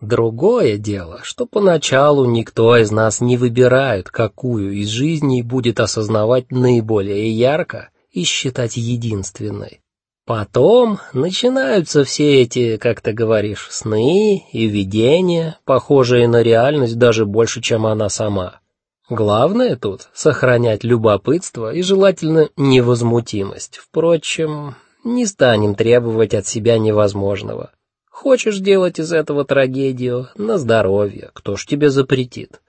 Другое дело, что поначалу никто из нас не выбирает, какую из жизней будет осознавать наиболее ярко и считать единственной. Потом начинаются все эти, как ты говоришь, сны и видения, похожие на реальность даже больше, чем она сама. Главное тут сохранять любопытство и желательно невозмутимость. Впрочем, не станем требовать от себя невозможного. Хочешь делать из этого трагедию на здоровье, кто ж тебе запретит?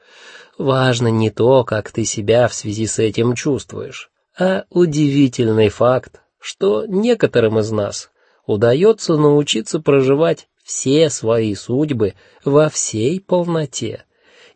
Важно не то, как ты себя в связи с этим чувствуешь, а удивительный факт, что некоторым из нас удается научиться проживать все свои судьбы во всей полноте.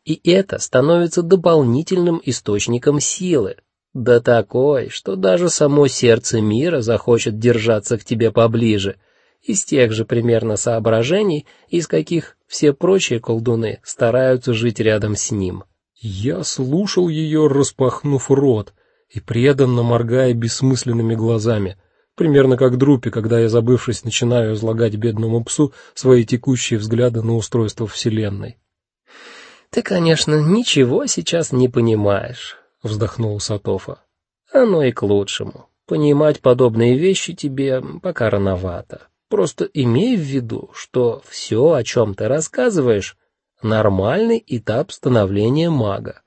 И это становится дополнительным источником силы, да такой, что даже само сердце мира захочет держаться к тебе поближе из тех же примерно соображений, из каких все прочие колдуны стараются жить рядом с ним. Я слушал ее, распахнув рот и преданно моргая бессмысленными глазами, примерно как Друпи, когда я, забывшись, начинаю излагать бедному псу свои текущие взгляды на устройство вселенной. Ты, конечно, ничего сейчас не понимаешь, вздохнул Сатофа. Оно и к лучшему. Понимать подобные вещи тебе пока рановато. Просто имей в виду, что все, о чем ты рассказываешь, нормальный этап становления мага.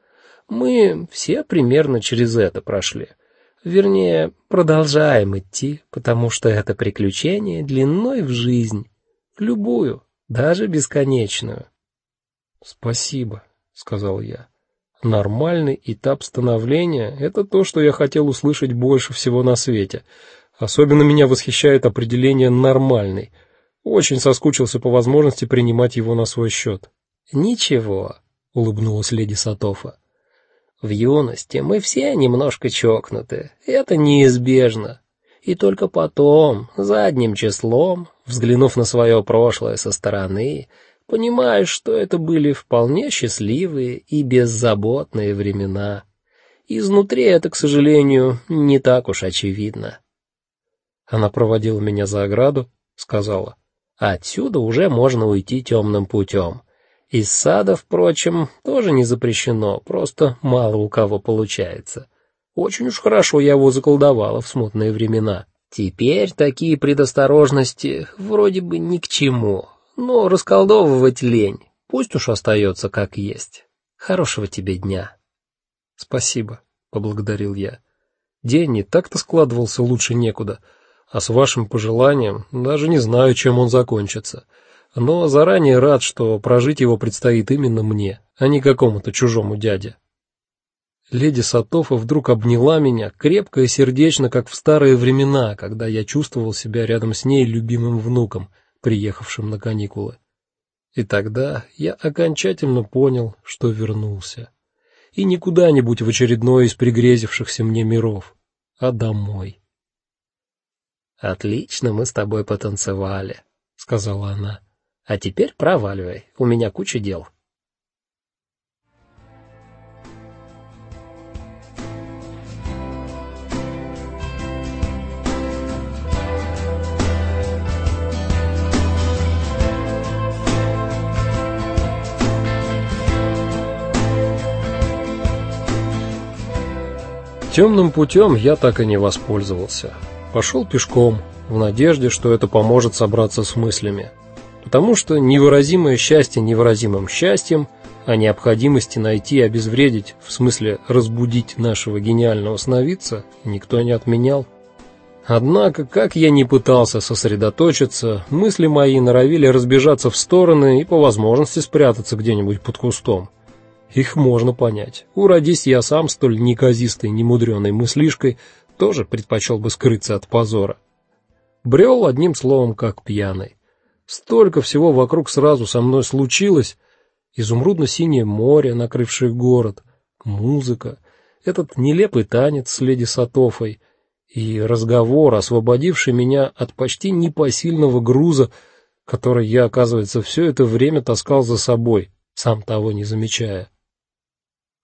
Мы все примерно через это прошли. Вернее, продолжаем идти, потому что это приключение длиной в жизнь, любую, даже бесконечную. Спасибо, сказал я. Нормальный этап становления это то, что я хотел услышать больше всего на свете. Особенно меня восхищает определение нормальный. Очень соскучился по возможности принимать его на свой счет. Ничего, улыбнулась леди Сатофа. В юности мы все немножко чокнуты. Это неизбежно. И только потом, задним числом, взглянув на свое прошлое со стороны, понимаешь, что это были вполне счастливые и беззаботные времена. Изнутри это, к сожалению, не так уж очевидно. Она проводила меня за ограду, сказала: "Отсюда уже можно уйти темным путем. Из сада, впрочем, тоже не запрещено, просто мало у кого получается. Очень уж хорошо я его заколдовала в смутные времена. Теперь такие предосторожности вроде бы ни к чему, но расколдовывать лень. Пусть уж остается как есть. Хорошего тебе дня. Спасибо, поблагодарил я. День не так-то складывался лучше некуда а с вашим пожеланием даже не знаю, чем он закончится. Но заранее рад, что прожить его предстоит именно мне, а не какому-то чужому дяде. Леди Сатофа вдруг обняла меня крепко и сердечно, как в старые времена, когда я чувствовал себя рядом с ней любимым внуком, приехавшим на каникулы. И тогда я окончательно понял, что вернулся. И не куда-нибудь в очередной из пригрезившихся мне миров, а домой. Отлично мы с тобой потанцевали, сказала она. А теперь проваливай, у меня куча дел. Темным путем я так и не воспользовался. Пошел пешком, в надежде, что это поможет собраться с мыслями. Потому что невыразимое счастье невыразимым счастьем, а необходимости найти и обезвредить, в смысле разбудить нашего гениального сновидца, никто не отменял. Однако, как я ни пытался сосредоточиться, мысли мои норовили разбежаться в стороны и по возможности спрятаться где-нибудь под кустом. Их можно понять. Уродись я сам столь неказистой, немудрёной мыслишкой, тоже предпочел бы скрыться от позора. Брел одним словом как пьяный. Столько всего вокруг сразу со мной случилось: изумрудно-синее море, накрывшее город, музыка, этот нелепый танец с леди Сатофой и разговор, освободивший меня от почти непосильного груза, который я, оказывается, все это время таскал за собой, сам того не замечая.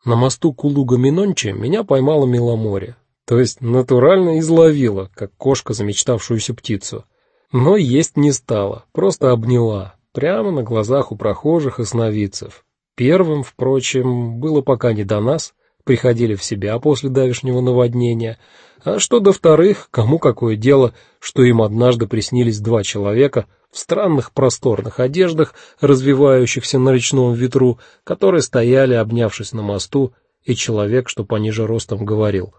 На мосту Кулуга-Минончи меня поймала Миломоре то есть натурально изловила, как кошка замечтавшуюся птицу. Но есть не стала, просто обняла. прямо на глазах у прохожих и сновидцев. Первым, впрочем, было пока не до нас, приходили в себя после давешнего наводнения, а что до вторых, кому какое дело, что им однажды приснились два человека в странных просторных одеждах, развивающихся на речном ветру, которые стояли, обнявшись на мосту, и человек, что пониже ростом, говорил: